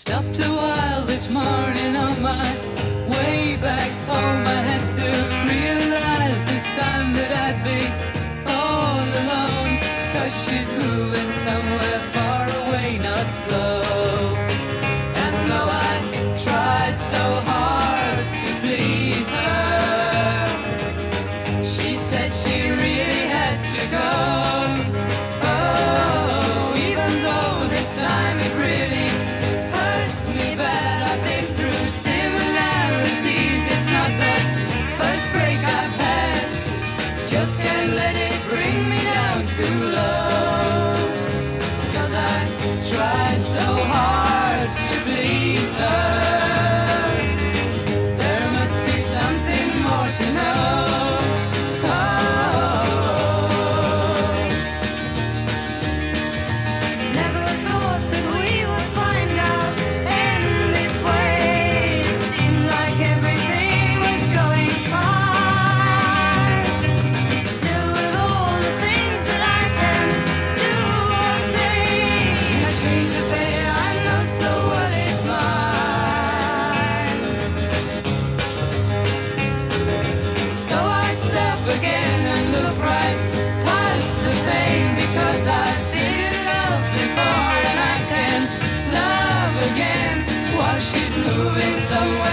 Stopped a while this morning on my way back home. I had to realize this time that I'd be all alone. Cause she's moving somewhere far away, not slow. And though I tried so hard to please her, she said she really had to go. Oh, even though this time it really hurts me bad. I've been through similarities. It's not the first break I've had. Just can't let it bring me down too low. Cause I tried so hard to please her. There must be something more to know. I again and look right past the pain because I've been in love before and I can love again while she's moving somewhere